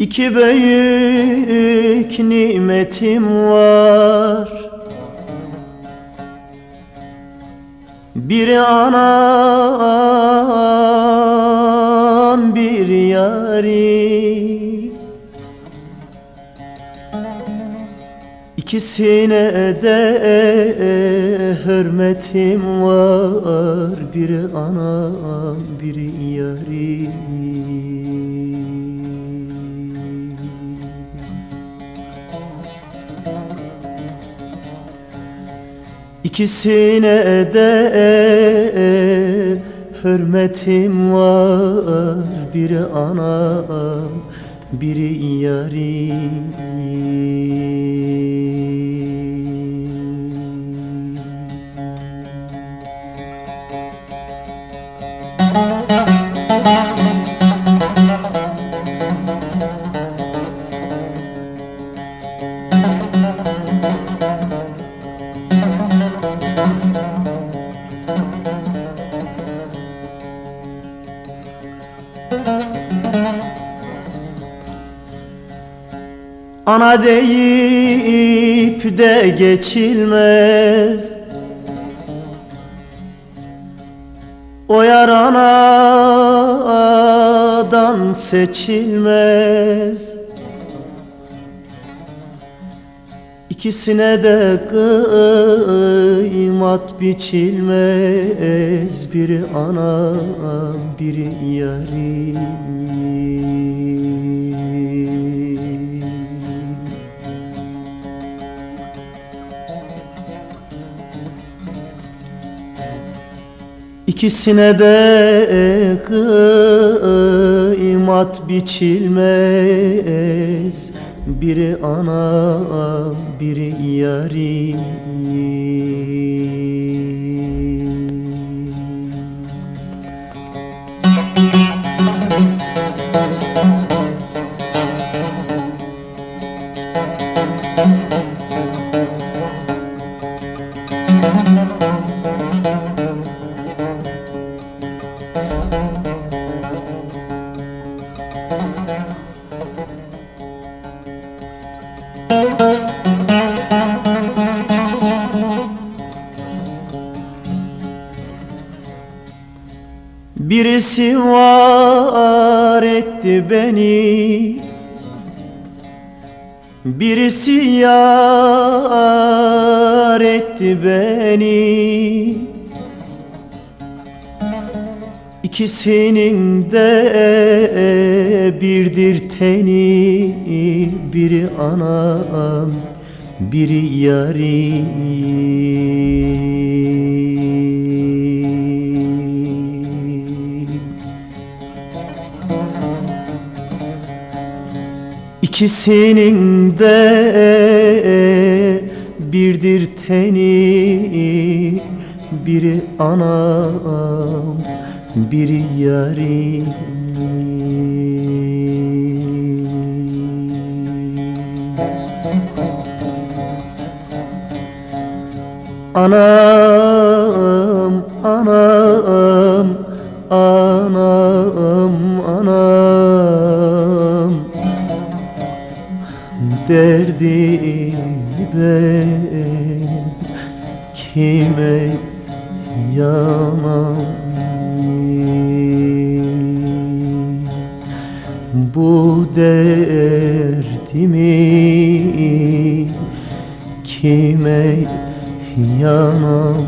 İki büyük nimetim var. Biri anam bir yarim. İkisine de hürmetim var. Biri anam biri yarim İkisine de hürmetim var. Biri anam, biri yarim Ana deyip de geçilmez. O yar anadan seçilmez. İkisine de kıymat biçilmez. Biri anam, biri yarim İkisine de kıymat biçilmez. Biri anam, biri yarim Birisi var etti beni. Birisi yar etti beni. İkisinin de birdir teni. Biri anam, biri yarim İkisinin de birdir teni Biri anam, biri yarim. Anam, Derdim ben. Kime yanam Bu derdimi kime yanam